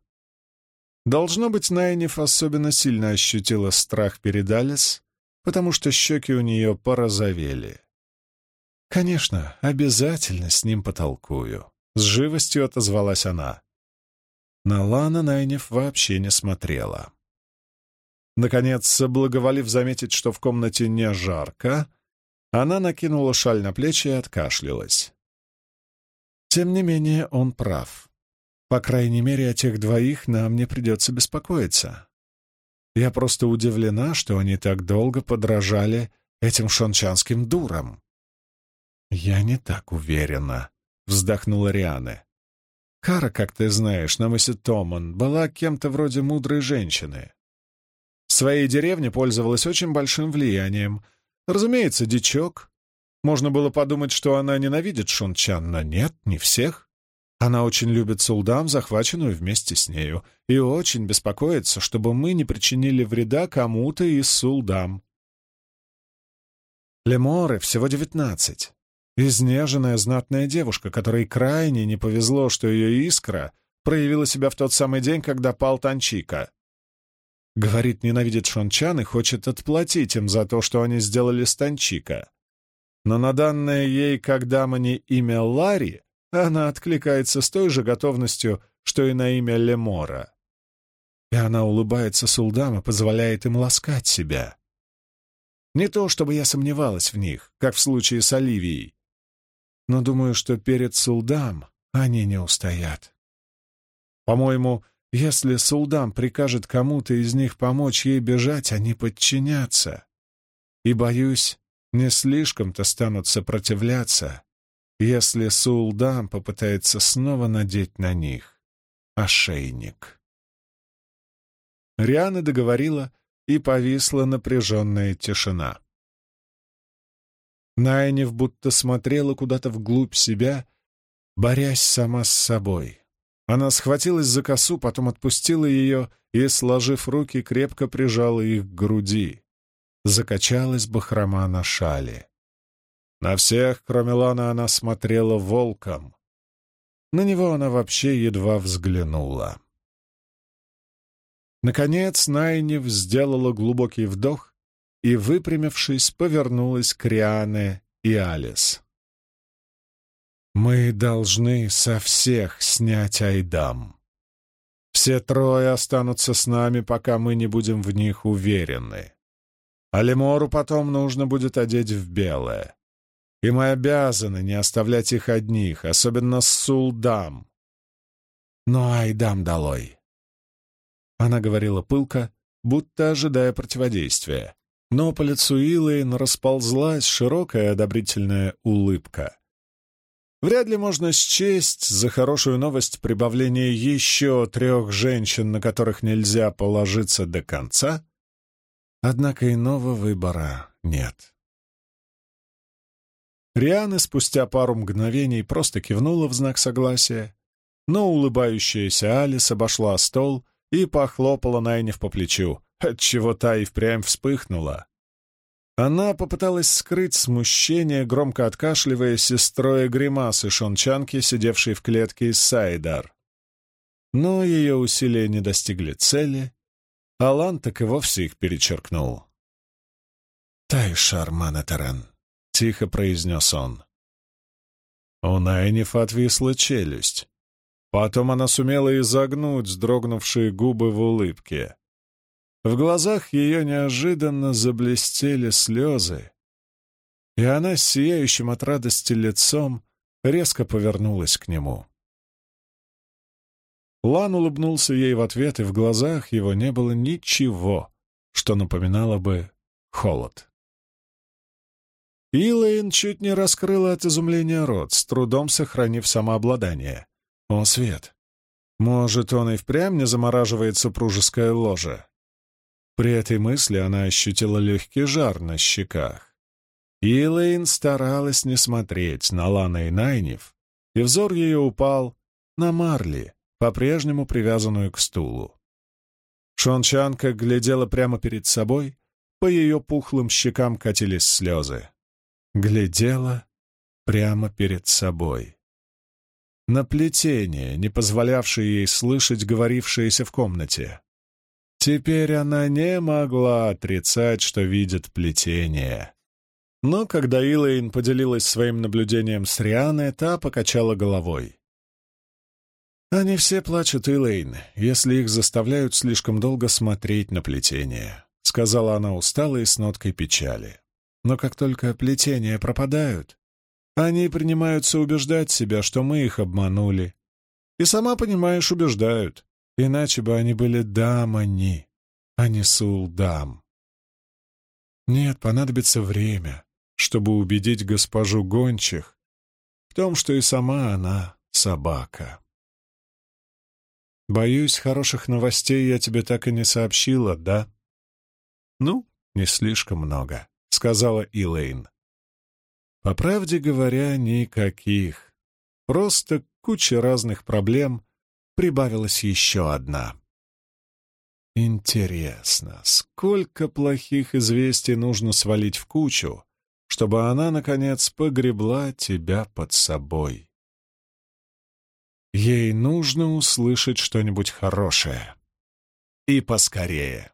Должно быть, Найниф особенно сильно ощутила страх перед Алис, потому что щеки у нее порозовели. «Конечно, обязательно с ним потолкую», — с живостью отозвалась она. На Лана Найниф вообще не смотрела. Наконец, соблаговолив заметить, что в комнате не жарко, она накинула шаль на плечи и откашлялась. Тем не менее, он прав. По крайней мере, о тех двоих нам не придется беспокоиться. Я просто удивлена, что они так долго подражали этим шончанским дурам. «Я не так уверена», — вздохнула Риана. «Кара, как ты знаешь, на мысе Томан была кем-то вроде мудрой женщины. В своей деревне пользовалась очень большим влиянием. Разумеется, дичок. Можно было подумать, что она ненавидит Шунчан, но нет, не всех. Она очень любит Сулдам, захваченную вместе с нею, и очень беспокоится, чтобы мы не причинили вреда кому-то из Сулдам. Леморы всего девятнадцать. Изнеженная знатная девушка, которой крайне не повезло, что ее искра проявила себя в тот самый день, когда пал Танчика. Говорит, ненавидит Шончан и хочет отплатить им за то, что они сделали с Танчика. Но на данное ей как дамане имя Ларри она откликается с той же готовностью, что и на имя Лемора. И она улыбается Сулдам и позволяет им ласкать себя. Не то, чтобы я сомневалась в них, как в случае с Оливией, но думаю, что перед Сулдам они не устоят. По-моему, если Сулдам прикажет кому-то из них помочь ей бежать, они подчинятся. И, боюсь, не слишком-то станут сопротивляться, если Сулдам попытается снова надеть на них ошейник. Риана договорила, и повисла напряженная тишина. Найнев будто смотрела куда-то вглубь себя, борясь сама с собой. Она схватилась за косу, потом отпустила ее и, сложив руки, крепко прижала их к груди. Закачалась бахрома на шале. На всех, кроме Лана, она смотрела волком. На него она вообще едва взглянула. Наконец Найнев сделала глубокий вдох и, выпрямившись, повернулась к Риане и Алис. «Мы должны со всех снять Айдам. Все трое останутся с нами, пока мы не будем в них уверены. А потом нужно будет одеть в белое. И мы обязаны не оставлять их одних, особенно с Сулдам. Но Айдам долой!» Она говорила пылко, будто ожидая противодействия но по лицу Илэйн расползлась широкая одобрительная улыбка. Вряд ли можно счесть за хорошую новость прибавление еще трех женщин, на которых нельзя положиться до конца, однако иного выбора нет. Риана спустя пару мгновений просто кивнула в знак согласия, но улыбающаяся Алис обошла стол и похлопала Найнев по плечу отчего та и впрямь вспыхнула. Она попыталась скрыть смущение, громко откашливая сестрой гримасы шончанки, сидевшей в клетке из Сайдар. Но ее усилия не достигли цели, Алан так и вовсе их перечеркнул. «Тай, Шарман Этерен», — тихо произнес он. У Найниф отвисла челюсть. Потом она сумела изогнуть сдрогнувшие губы в улыбке. В глазах ее неожиданно заблестели слезы, и она с сияющим от радости лицом резко повернулась к нему. Лан улыбнулся ей в ответ, и в глазах его не было ничего, что напоминало бы холод. Илэйн чуть не раскрыла от изумления рот, с трудом сохранив самообладание. О, Свет! Может, он и впрямь не замораживает супружеское ложе? При этой мысли она ощутила легкий жар на щеках. Илэйн старалась не смотреть на Лана и Найнев, и взор ее упал на Марли, по-прежнему привязанную к стулу. Шончанка глядела прямо перед собой, по ее пухлым щекам катились слезы. Глядела прямо перед собой. на плетение, не позволявшее ей слышать говорившееся в комнате. Теперь она не могла отрицать, что видит плетение. Но когда Илэйн поделилась своим наблюдением с Рианой, та покачала головой. «Они все плачут, Илэйн, если их заставляют слишком долго смотреть на плетение», — сказала она устало и с ноткой печали. «Но как только плетения пропадают, они принимаются убеждать себя, что мы их обманули. И сама понимаешь, убеждают. Иначе бы они были дамани, а не сулдам. Нет, понадобится время, чтобы убедить госпожу Гончих в том, что и сама она собака. Боюсь, хороших новостей я тебе так и не сообщила, да? Ну, не слишком много, — сказала Илэйн. По правде говоря, никаких. Просто куча разных проблем, прибавилась еще одна. Интересно, сколько плохих известий нужно свалить в кучу, чтобы она, наконец, погребла тебя под собой? Ей нужно услышать что-нибудь хорошее. И поскорее.